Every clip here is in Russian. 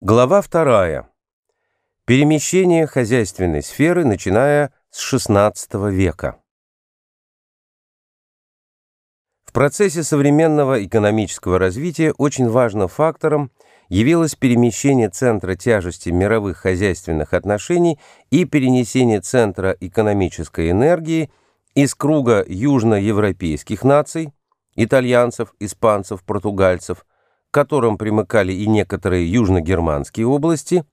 Глава вторая. Перемещение хозяйственной сферы, начиная с XVI века. В процессе современного экономического развития очень важным фактором явилось перемещение центра тяжести мировых хозяйственных отношений и перенесение центра экономической энергии из круга южноевропейских наций, итальянцев, испанцев, португальцев – к которым примыкали и некоторые южногерманские области,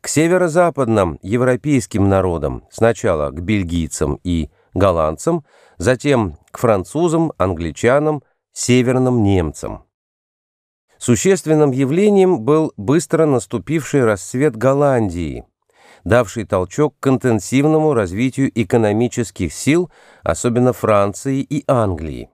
к северо-западным европейским народам, сначала к бельгийцам и голландцам, затем к французам, англичанам, северным немцам. Существенным явлением был быстро наступивший расцвет Голландии, давший толчок к интенсивному развитию экономических сил, особенно Франции и Англии.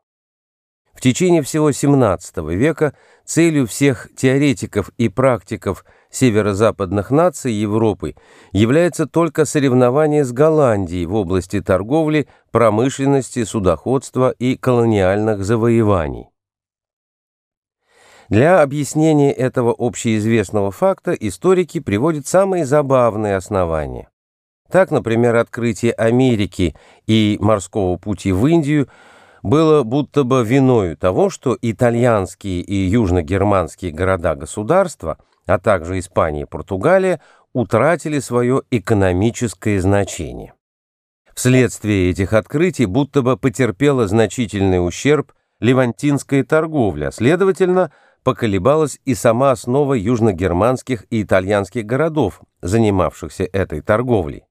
В течение всего XVII века целью всех теоретиков и практиков северо-западных наций Европы является только соревнование с Голландией в области торговли, промышленности, судоходства и колониальных завоеваний. Для объяснения этого общеизвестного факта историки приводят самые забавные основания. Так, например, открытие Америки и морского пути в Индию – было будто бы виною того, что итальянские и южногерманские города-государства, а также Испания и Португалия, утратили свое экономическое значение. Вследствие этих открытий будто бы потерпела значительный ущерб левантинская торговля, следовательно, поколебалась и сама основа южногерманских и итальянских городов, занимавшихся этой торговлей.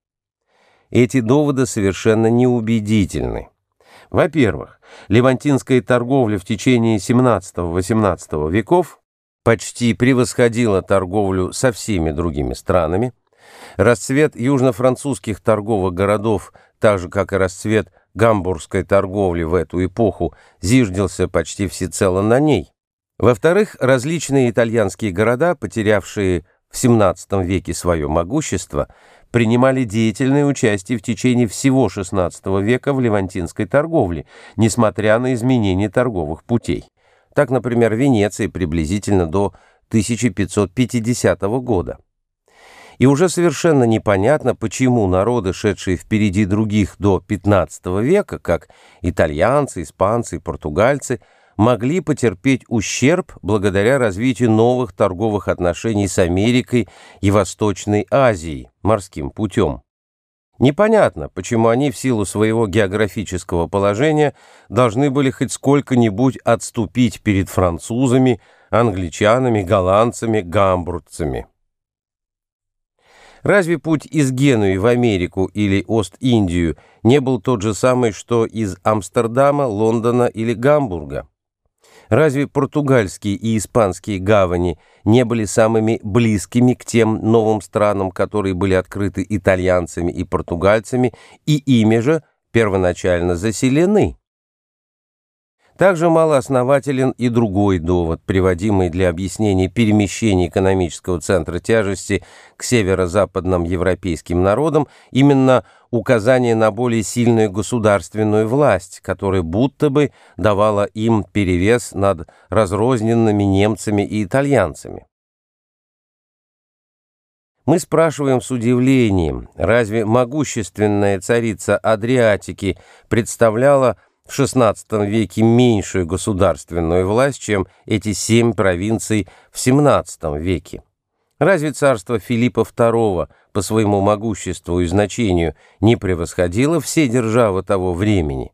Эти доводы совершенно неубедительны. Во-первых, левантинская торговля в течение 17-18 веков почти превосходила торговлю со всеми другими странами. Расцвет южно-французских торговых городов, так же как и расцвет гамбургской торговли в эту эпоху, зиждился почти всецело на ней. Во-вторых, различные итальянские города, потерявшие в XVII веке свое могущество, принимали деятельное участие в течение всего XVI века в левантинской торговле, несмотря на изменения торговых путей. Так, например, Венеция приблизительно до 1550 года. И уже совершенно непонятно, почему народы, шедшие впереди других до XV века, как итальянцы, испанцы и португальцы, могли потерпеть ущерб благодаря развитию новых торговых отношений с Америкой и Восточной Азией морским путем. Непонятно, почему они в силу своего географического положения должны были хоть сколько-нибудь отступить перед французами, англичанами, голландцами, гамбургцами. Разве путь из Генуи в Америку или Ост-Индию не был тот же самый, что из Амстердама, Лондона или Гамбурга? Разве португальские и испанские гавани не были самыми близкими к тем новым странам, которые были открыты итальянцами и португальцами, и ими же первоначально заселены? Также малооснователен и другой довод, приводимый для объяснения перемещения экономического центра тяжести к северо-западным европейским народам, именно указание на более сильную государственную власть, которая будто бы давала им перевес над разрозненными немцами и итальянцами. Мы спрашиваем с удивлением, разве могущественная царица Адриатики представляла в XVI веке меньшую государственную власть, чем эти семь провинций в XVII веке. Разве царство Филиппа II по своему могуществу и значению не превосходило все державы того времени?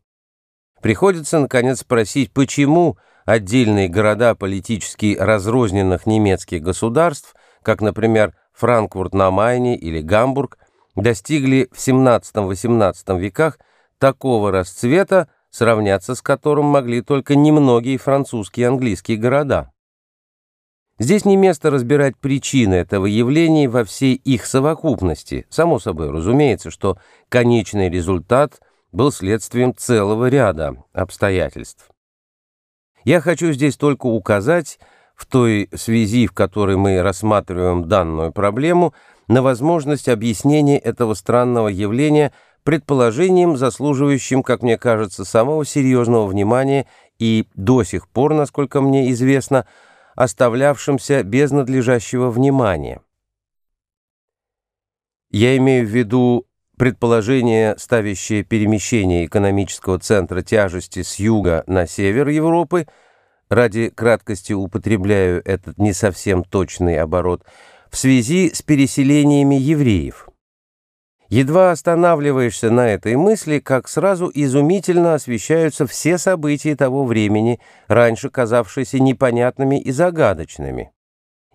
Приходится, наконец, спросить, почему отдельные города политически разрозненных немецких государств, как, например, Франкфурт на Майне или Гамбург, достигли в XVII-XVIII веках такого расцвета, сравняться с которым могли только немногие французские и английские города. Здесь не место разбирать причины этого явления во всей их совокупности. Само собой, разумеется, что конечный результат был следствием целого ряда обстоятельств. Я хочу здесь только указать, в той связи, в которой мы рассматриваем данную проблему, на возможность объяснения этого странного явления – предположением, заслуживающим, как мне кажется, самого серьезного внимания и до сих пор, насколько мне известно, оставлявшимся без надлежащего внимания. Я имею в виду предположение, ставящее перемещение экономического центра тяжести с юга на север Европы, ради краткости употребляю этот не совсем точный оборот, в связи с переселениями евреев. Едва останавливаешься на этой мысли, как сразу изумительно освещаются все события того времени, раньше казавшиеся непонятными и загадочными.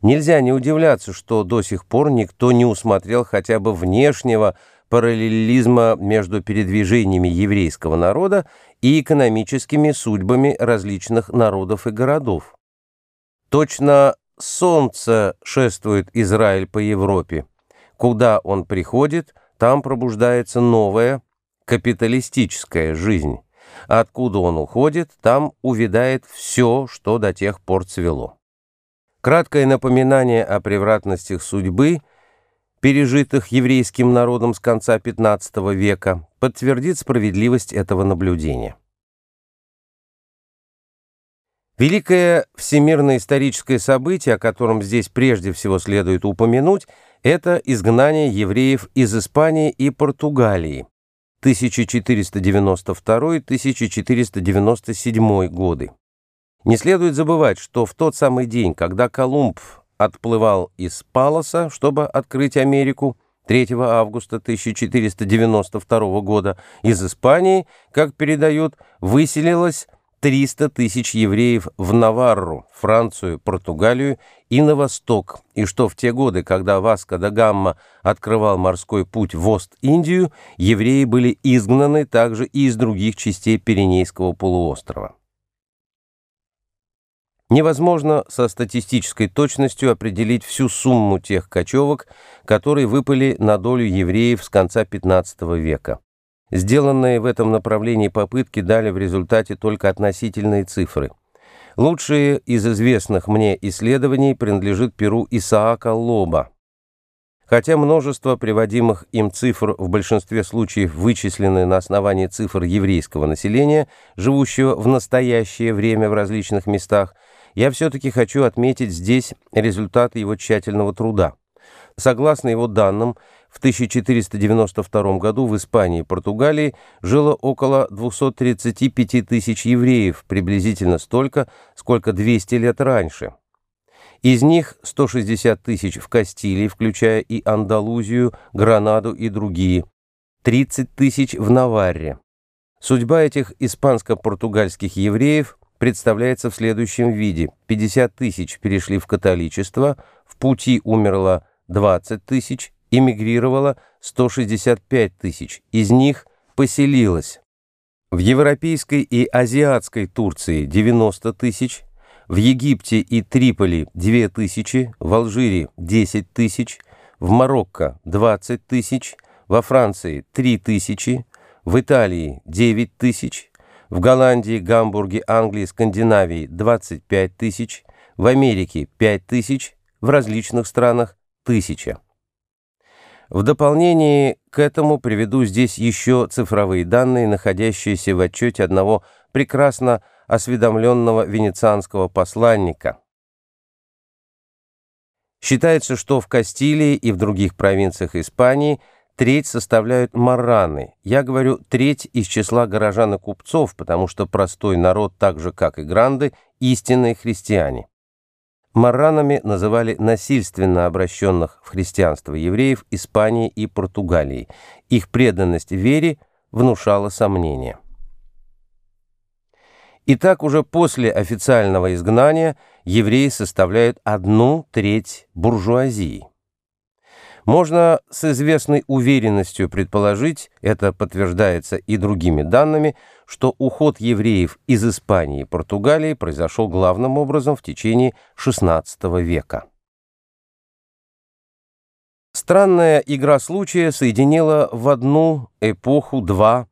Нельзя не удивляться, что до сих пор никто не усмотрел хотя бы внешнего параллелизма между передвижениями еврейского народа и экономическими судьбами различных народов и городов. Точно солнце шествует Израиль по Европе. Куда он приходит – там пробуждается новая капиталистическая жизнь. Откуда он уходит, там увядает все, что до тех пор цвело. Краткое напоминание о превратностях судьбы, пережитых еврейским народом с конца XV века, подтвердит справедливость этого наблюдения. Великое всемирное историческое событие, о котором здесь прежде всего следует упомянуть – это изгнание евреев из Испании и Португалии 1492-1497 годы. Не следует забывать, что в тот самый день, когда Колумб отплывал из Палоса, чтобы открыть Америку, 3 августа 1492 года из Испании, как передают, выселилось 300 тысяч евреев в Наварру, Францию, Португалию и на восток, и что в те годы, когда Васко да Гамма открывал морской путь в Ост-Индию, евреи были изгнаны также и из других частей Пиренейского полуострова. Невозможно со статистической точностью определить всю сумму тех кочевок, которые выпали на долю евреев с конца XV века. Сделанные в этом направлении попытки дали в результате только относительные цифры. Лучшие из известных мне исследований принадлежит перу Исаака Лоба. Хотя множество приводимых им цифр в большинстве случаев вычислены на основании цифр еврейского населения, живущего в настоящее время в различных местах, я все-таки хочу отметить здесь результаты его тщательного труда. Согласно его данным, в 1492 году в Испании и Португалии жило около 235 тысяч евреев, приблизительно столько, сколько 200 лет раньше. Из них 160 тысяч в Кастилии, включая и Андалузию, Гранаду и другие, 30 тысяч в Наварре. Судьба этих испанско-португальских евреев представляется в следующем виде. 50 тысяч перешли в католичество, в пути умерло 20 тысяч, эмигрировало 165 тысяч, из них поселилось. В европейской и азиатской Турции 90 тысяч, в Египте и Триполи 2 тысячи, в Алжире 10 тысяч, в Марокко 20 тысяч, во Франции 3 тысячи, в Италии 9 тысяч, в Голландии, Гамбурге, Англии, Скандинавии 25 тысяч, в Америке 5 тысяч, в различных странах – тысяча. В дополнение к этому приведу здесь еще цифровые данные, находящиеся в отчете одного прекрасно осведомленного венецианского посланника. Считается, что в Кастилии и в других провинциях Испании треть составляют мараны. Я говорю треть из числа горожан и купцов, потому что простой народ, так же как и гранды, истинные христиане. Марранами называли насильственно обращенных в христианство евреев Испании и Португалии. Их преданность вере внушала сомнения. Итак, уже после официального изгнания евреи составляют одну треть буржуазии. Можно с известной уверенностью предположить, это подтверждается и другими данными, что уход евреев из Испании и Португалии произошел главным образом в течение XVI века. Странная игра случая соединила в одну эпоху два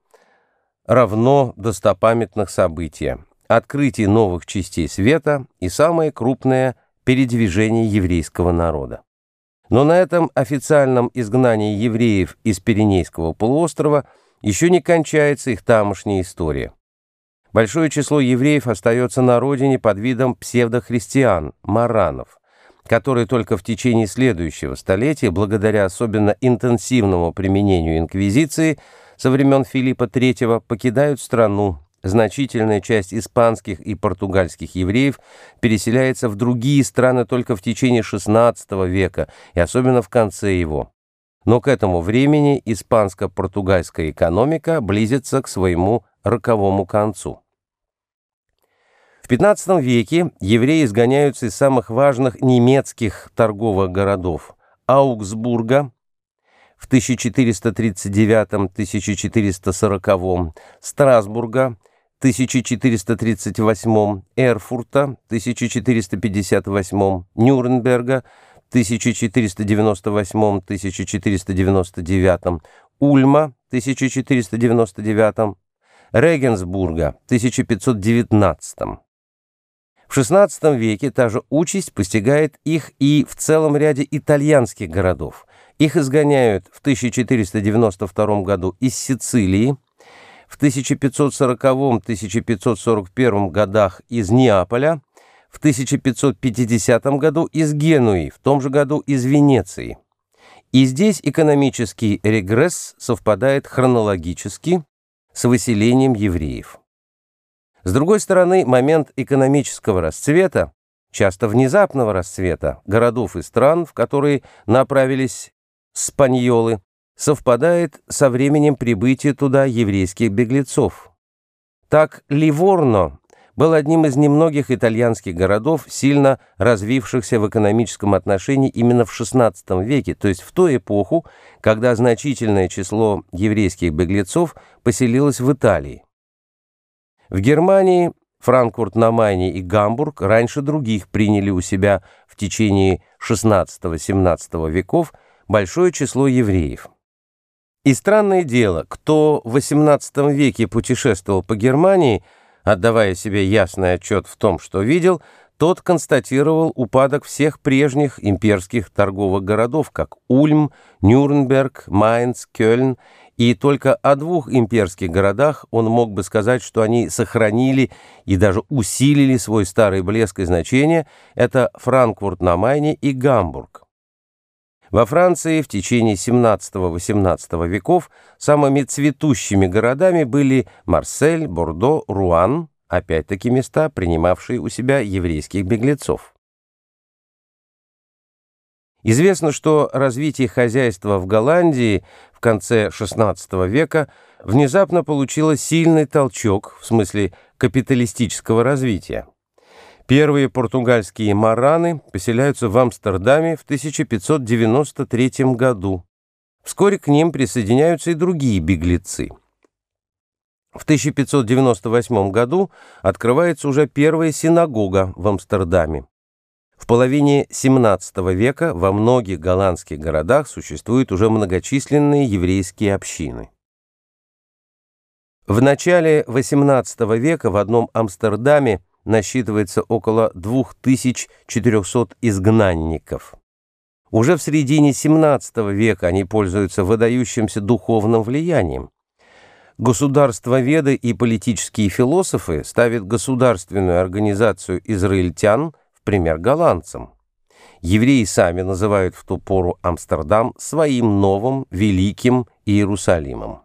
равно достопамятных события – открытие новых частей света и самое крупное передвижение еврейского народа. Но на этом официальном изгнании евреев из Пиренейского полуострова еще не кончается их тамошняя история. Большое число евреев остается на родине под видом псевдохристиан, маранов, которые только в течение следующего столетия, благодаря особенно интенсивному применению инквизиции со времен Филиппа III, покидают страну Значительная часть испанских и португальских евреев переселяется в другие страны только в течение XVI века и особенно в конце его. Но к этому времени испанско-португальская экономика близится к своему роковому концу. В XV веке евреи изгоняются из самых важных немецких торговых городов – Аугсбурга в 1439-1440, Страсбурга – 1438, Эрфурта 1458, Нюрнберга 1498-1499, Ульма 1499, Регенсбурга 1519. В XVI веке та же участь постигает их и в целом ряде итальянских городов. Их изгоняют в 1492 году из Сицилии, в 1540-1541 годах из Неаполя, в 1550 году из Генуи, в том же году из Венеции. И здесь экономический регресс совпадает хронологически с выселением евреев. С другой стороны, момент экономического расцвета, часто внезапного расцвета городов и стран, в которые направились спаньолы, совпадает со временем прибытия туда еврейских беглецов. Так Ливорно был одним из немногих итальянских городов, сильно развившихся в экономическом отношении именно в XVI веке, то есть в ту эпоху, когда значительное число еврейских беглецов поселилось в Италии. В Германии Франкфурт на Майне и Гамбург раньше других приняли у себя в течение XVI-XVII веков большое число евреев. И странное дело, кто в XVIII веке путешествовал по Германии, отдавая себе ясный отчет в том, что видел, тот констатировал упадок всех прежних имперских торговых городов, как Ульм, Нюрнберг, Майнц, Кёльн, и только о двух имперских городах он мог бы сказать, что они сохранили и даже усилили свой старый блеск и значение – это Франкфурт на Майне и Гамбург. Во Франции в течение 17-18 веков самыми цветущими городами были Марсель, Бордо, Руан, опять-таки места, принимавшие у себя еврейских беглецов. Известно, что развитие хозяйства в Голландии в конце XVI века внезапно получило сильный толчок в смысле капиталистического развития. Первые португальские мараны поселяются в Амстердаме в 1593 году. Вскоре к ним присоединяются и другие беглецы. В 1598 году открывается уже первая синагога в Амстердаме. В половине XVII века во многих голландских городах существуют уже многочисленные еврейские общины. В начале XVIII века в одном Амстердаме насчитывается около 2400 изгнанников. Уже в середине XVII века они пользуются выдающимся духовным влиянием. Государствоведы и политические философы ставят государственную организацию израильтян в пример голландцам. Евреи сами называют в ту пору Амстердам своим новым великим Иерусалимом.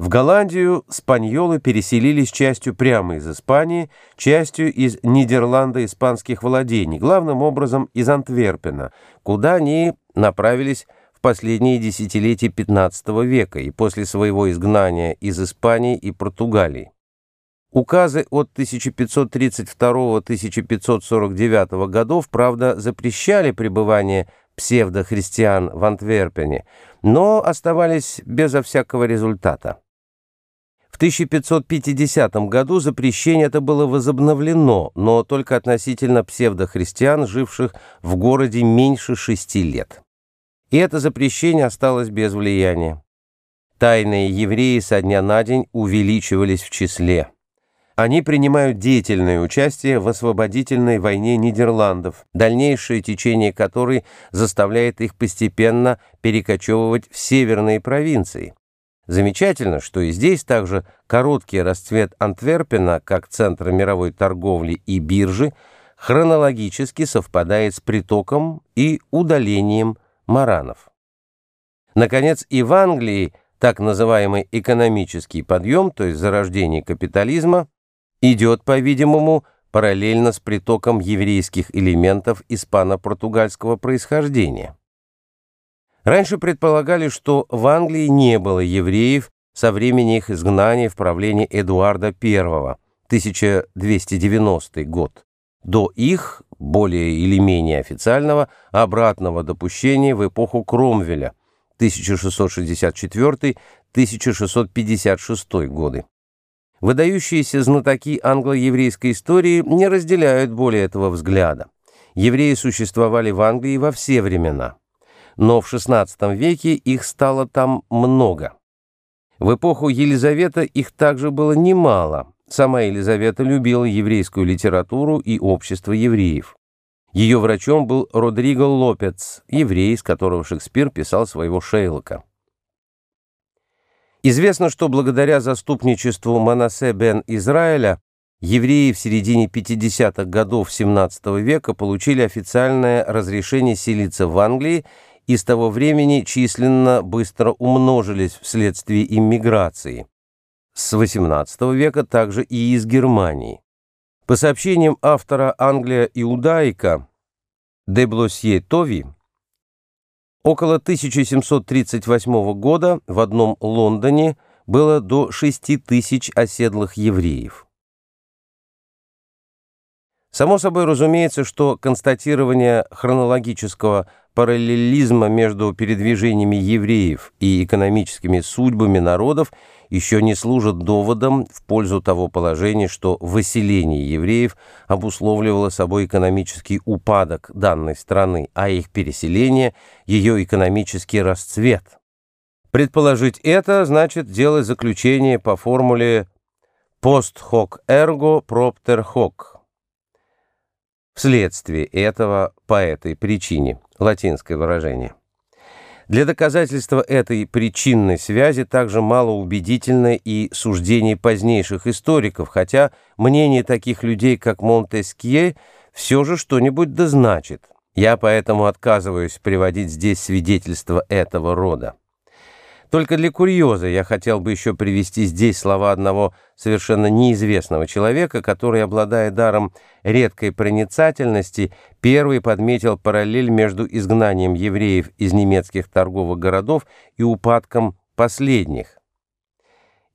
В Голландию спаньолы переселились частью прямо из Испании, частью из Нидерланда испанских владений, главным образом из Антверпена, куда они направились в последние десятилетия XV века и после своего изгнания из Испании и Португалии. Указы от 1532-1549 годов, правда, запрещали пребывание псевдохристиан в Антверпене, но оставались безо всякого результата. 1550 году запрещение это было возобновлено, но только относительно псевдохристиан, живших в городе меньше шести лет. И это запрещение осталось без влияния. Тайные евреи со дня на день увеличивались в числе. Они принимают деятельное участие в освободительной войне Нидерландов, дальнейшее течение которой заставляет их постепенно перекочевывать в северные провинции – Замечательно, что и здесь также короткий расцвет Антверпена как центра мировой торговли и биржи хронологически совпадает с притоком и удалением маранов. Наконец, и в Англии так называемый экономический подъем, то есть зарождение капитализма, идет, по-видимому, параллельно с притоком еврейских элементов испано-португальского происхождения. Раньше предполагали, что в Англии не было евреев со времени их изгнания в правлении Эдуарда I, 1290 год, до их, более или менее официального, обратного допущения в эпоху Кромвеля, 1664-1656 годы. Выдающиеся знатоки англо-еврейской истории не разделяют более этого взгляда. Евреи существовали в Англии во все времена – но в XVI веке их стало там много. В эпоху Елизавета их также было немало. Сама Елизавета любила еврейскую литературу и общество евреев. Ее врачом был Родриго Лопец, еврей, с которого Шекспир писал своего Шейлока. Известно, что благодаря заступничеству Манасе бен Израиля евреи в середине 50-х годов XVII века получили официальное разрешение селиться в Англии и с того времени численно быстро умножились вследствие иммиграции. С XVIII века также и из Германии. По сообщениям автора «Англия иудаика» Деблосье Тови, около 1738 года в одном Лондоне было до 6000 оседлых евреев. Само собой разумеется, что констатирование хронологического параллелизма между передвижениями евреев и экономическими судьбами народов еще не служит доводом в пользу того положения, что выселение евреев обусловливало собой экономический упадок данной страны, а их переселение – ее экономический расцвет. Предположить это значит делать заключение по формуле post hoc ergo propter hoc. Вследствие этого по этой причине. Латинское выражение. Для доказательства этой причинной связи также мало убедительно и суждение позднейших историков, хотя мнение таких людей, как Монтескье, все же что-нибудь дозначит. Я поэтому отказываюсь приводить здесь свидетельства этого рода. Только для курьеза я хотел бы еще привести здесь слова одного совершенно неизвестного человека, который, обладая даром редкой проницательности, первый подметил параллель между изгнанием евреев из немецких торговых городов и упадком последних.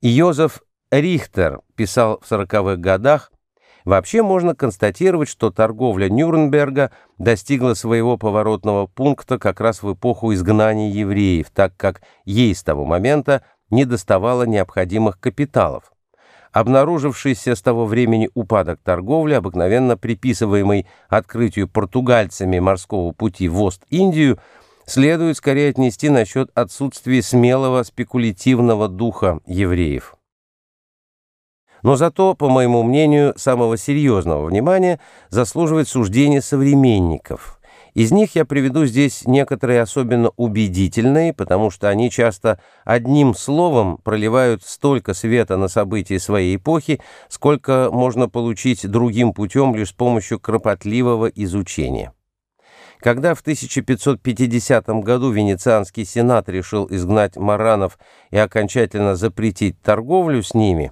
Йозеф Рихтер писал в сороковых годах Вообще можно констатировать, что торговля Нюрнберга достигла своего поворотного пункта как раз в эпоху изгнания евреев, так как ей с того момента не доставало необходимых капиталов. Обнаружившийся с того времени упадок торговли, обыкновенно приписываемый открытию португальцами морского пути в Ост-Индию, следует скорее отнести насчет отсутствия смелого спекулятивного духа евреев но зато, по моему мнению, самого серьезного внимания заслуживает суждение современников. Из них я приведу здесь некоторые особенно убедительные, потому что они часто одним словом проливают столько света на события своей эпохи, сколько можно получить другим путем лишь с помощью кропотливого изучения. Когда в 1550 году Венецианский сенат решил изгнать маранов и окончательно запретить торговлю с ними,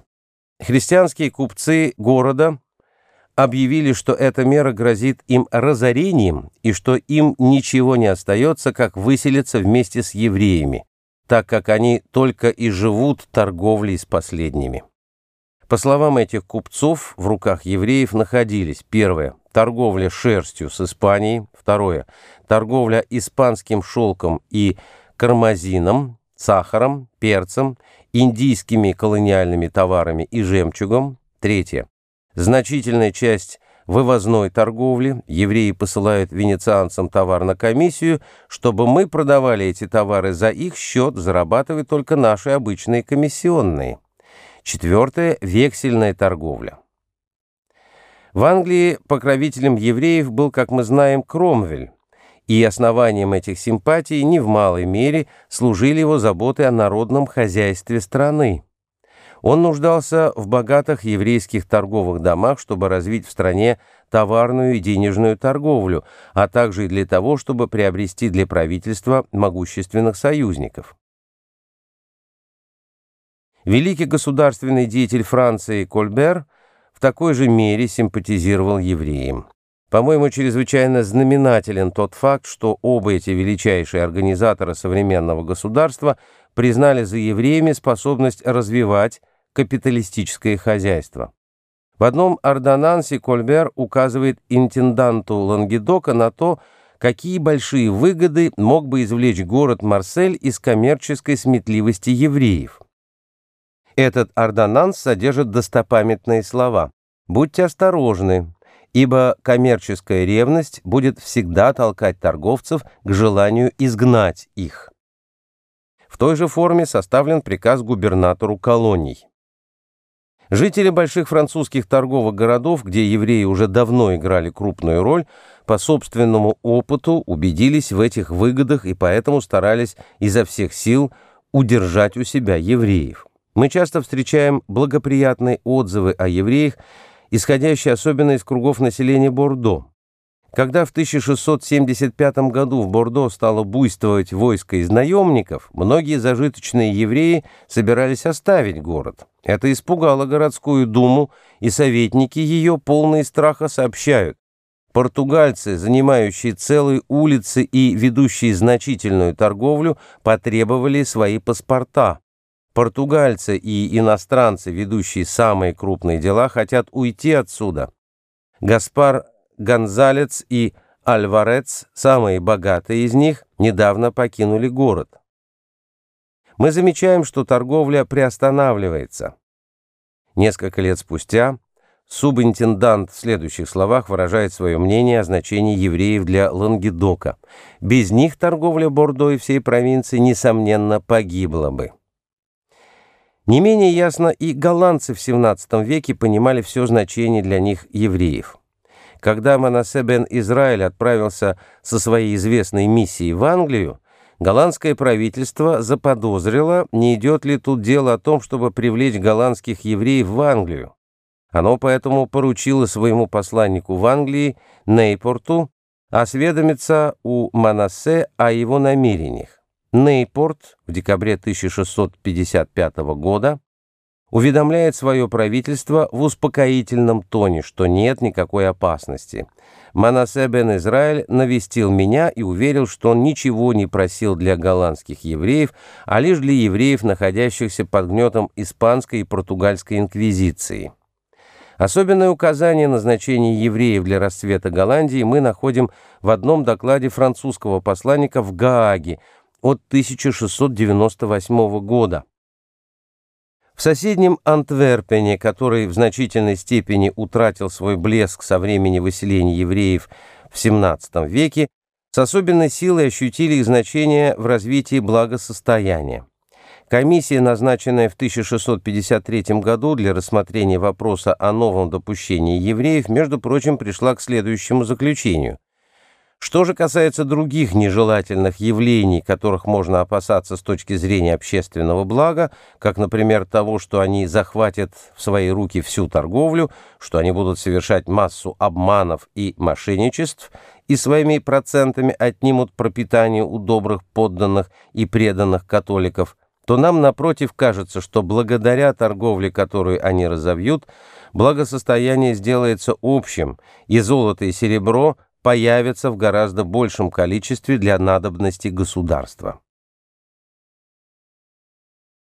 Христианские купцы города объявили, что эта мера грозит им разорением и что им ничего не остается, как выселиться вместе с евреями, так как они только и живут торговлей с последними. По словам этих купцов, в руках евреев находились первое – торговля шерстью с Испанией, второе – торговля испанским шелком и кармазином, сахаром, перцем индийскими колониальными товарами и жемчугом. Третье. Значительная часть вывозной торговли евреи посылают венецианцам товар на комиссию, чтобы мы продавали эти товары за их счет, зарабатывая только наши обычные комиссионные. Четвертое – вексельная торговля. В Англии покровителем евреев был, как мы знаем, Кромвель, и основанием этих симпатий не в малой мере служили его заботы о народном хозяйстве страны. Он нуждался в богатых еврейских торговых домах, чтобы развить в стране товарную и денежную торговлю, а также и для того, чтобы приобрести для правительства могущественных союзников. Великий государственный деятель Франции Кольбер в такой же мере симпатизировал евреям. По-моему, чрезвычайно знаменателен тот факт, что оба эти величайшие организатора современного государства признали за евреями способность развивать капиталистическое хозяйство. В одном ордонансе Кольбер указывает интенданту Лангедока на то, какие большие выгоды мог бы извлечь город Марсель из коммерческой сметливости евреев. Этот ордонанс содержит достопамятные слова «Будьте осторожны, ибо коммерческая ревность будет всегда толкать торговцев к желанию изгнать их. В той же форме составлен приказ губернатору колоний. Жители больших французских торговых городов, где евреи уже давно играли крупную роль, по собственному опыту убедились в этих выгодах и поэтому старались изо всех сил удержать у себя евреев. Мы часто встречаем благоприятные отзывы о евреях, исходящий особенно из кругов населения Бордо. Когда в 1675 году в Бордо стало буйствовать войско из наемников, многие зажиточные евреи собирались оставить город. Это испугало городскую думу, и советники ее, полные страха, сообщают. Португальцы, занимающие целые улицы и ведущие значительную торговлю, потребовали свои паспорта. Португальцы и иностранцы, ведущие самые крупные дела, хотят уйти отсюда. Гаспар Гонзалец и Альварец, самые богатые из них, недавно покинули город. Мы замечаем, что торговля приостанавливается. Несколько лет спустя субинтендант в следующих словах выражает свое мнение о значении евреев для Лангедока. Без них торговля Бордо и всей провинции, несомненно, погибла бы. Не менее ясно и голландцы в XVII веке понимали все значение для них евреев. Когда Манасе бен Израиль отправился со своей известной миссией в Англию, голландское правительство заподозрило, не идет ли тут дело о том, чтобы привлечь голландских евреев в Англию. Оно поэтому поручило своему посланнику в Англии, Нейпорту, осведомиться у Манасе о его намерениях. Нейпорт в декабре 1655 года уведомляет свое правительство в успокоительном тоне, что нет никакой опасности. Манасе бен Израиль навестил меня и уверил, что он ничего не просил для голландских евреев, а лишь для евреев, находящихся под гнетом испанской и португальской инквизиции. Особенное указание назначения евреев для расцвета Голландии мы находим в одном докладе французского посланника в Гааге, от 1698 года. В соседнем Антверпене, который в значительной степени утратил свой блеск со времени выселения евреев в XVII веке, с особенной силой ощутили их значение в развитии благосостояния. Комиссия, назначенная в 1653 году для рассмотрения вопроса о новом допущении евреев, между прочим, пришла к следующему заключению. Что же касается других нежелательных явлений, которых можно опасаться с точки зрения общественного блага, как, например, того, что они захватят в свои руки всю торговлю, что они будут совершать массу обманов и мошенничеств и своими процентами отнимут пропитание у добрых подданных и преданных католиков, то нам, напротив, кажется, что благодаря торговле, которую они разовьют, благосостояние сделается общим, и золото и серебро – появятся в гораздо большем количестве для надобности государства.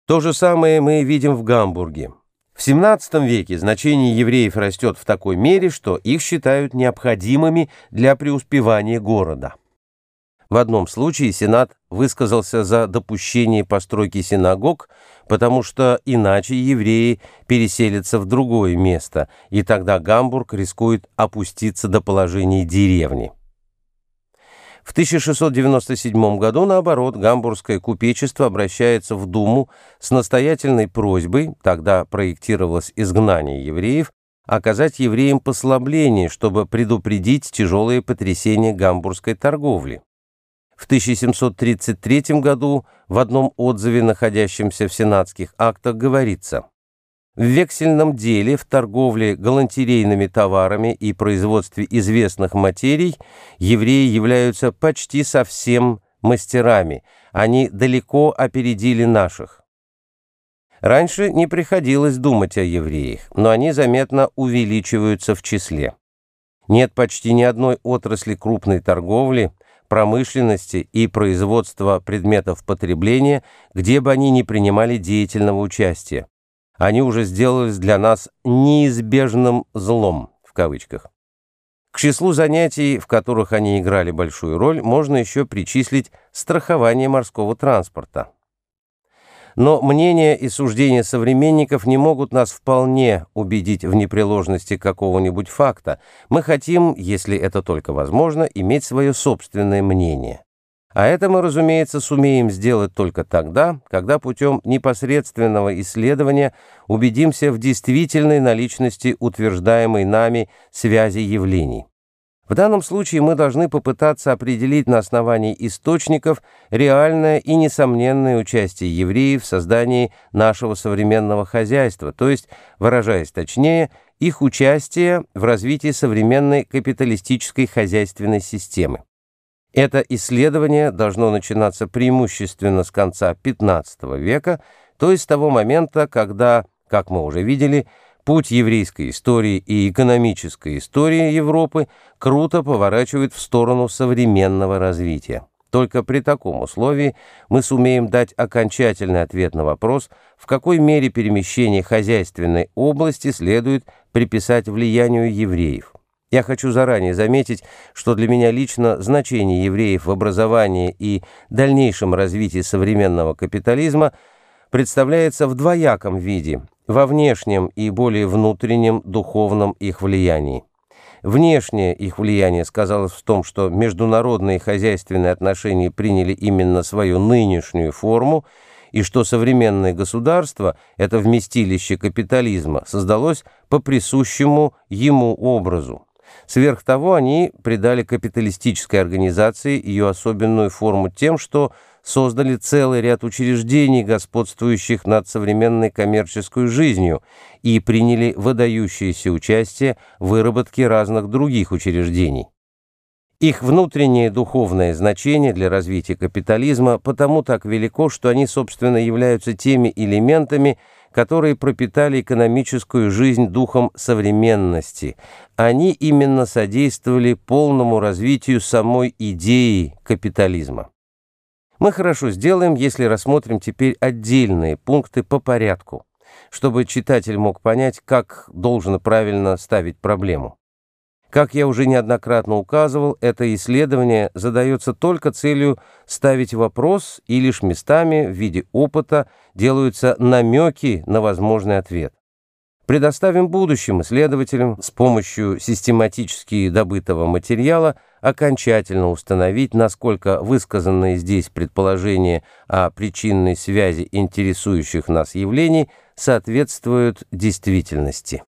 То же самое мы видим в Гамбурге. В XVII веке значение евреев растет в такой мере, что их считают необходимыми для преуспевания города. В одном случае Сенат высказался за допущение постройки синагог потому что иначе евреи переселятся в другое место, и тогда Гамбург рискует опуститься до положения деревни. В 1697 году, наоборот, гамбургское купечество обращается в Думу с настоятельной просьбой, тогда проектировалось изгнание евреев, оказать евреям послабление, чтобы предупредить тяжелые потрясения гамбургской торговли. В 1733 году в одном отзыве, находящемся в сенатских актах, говорится «В вексельном деле, в торговле галантерейными товарами и производстве известных материй евреи являются почти совсем мастерами, они далеко опередили наших». Раньше не приходилось думать о евреях, но они заметно увеличиваются в числе. Нет почти ни одной отрасли крупной торговли – промышленности и производства предметов потребления, где бы они ни принимали деятельного участия. Они уже сделались для нас «неизбежным злом» в кавычках. К числу занятий, в которых они играли большую роль, можно еще причислить страхование морского транспорта. Но мнения и суждения современников не могут нас вполне убедить в непреложности какого-нибудь факта. Мы хотим, если это только возможно, иметь свое собственное мнение. А это мы, разумеется, сумеем сделать только тогда, когда путем непосредственного исследования убедимся в действительной наличности утверждаемой нами связи явлений. В данном случае мы должны попытаться определить на основании источников реальное и несомненное участие евреев в создании нашего современного хозяйства, то есть, выражаясь точнее, их участие в развитии современной капиталистической хозяйственной системы. Это исследование должно начинаться преимущественно с конца XV века, то есть с того момента, когда, как мы уже видели, Путь еврейской истории и экономической истории Европы круто поворачивает в сторону современного развития. Только при таком условии мы сумеем дать окончательный ответ на вопрос, в какой мере перемещение хозяйственной области следует приписать влиянию евреев. Я хочу заранее заметить, что для меня лично значение евреев в образовании и дальнейшем развитии современного капитализма представляется в двояком виде – во внешнем и более внутреннем духовном их влиянии. Внешнее их влияние сказалось в том, что международные хозяйственные отношения приняли именно свою нынешнюю форму, и что современное государство, это вместилище капитализма, создалось по присущему ему образу. Сверх того, они придали капиталистической организации ее особенную форму тем, что – создали целый ряд учреждений, господствующих над современной коммерческой жизнью, и приняли выдающееся участие в выработке разных других учреждений. Их внутреннее духовное значение для развития капитализма потому так велико, что они, собственно, являются теми элементами, которые пропитали экономическую жизнь духом современности. Они именно содействовали полному развитию самой идеи капитализма. Мы хорошо сделаем, если рассмотрим теперь отдельные пункты по порядку, чтобы читатель мог понять, как должен правильно ставить проблему. Как я уже неоднократно указывал, это исследование задается только целью ставить вопрос и лишь местами в виде опыта делаются намеки на возможный ответ. Предоставим будущим исследователям с помощью систематически добытого материала окончательно установить, насколько высказанные здесь предположения о причинной связи интересующих нас явлений соответствуют действительности.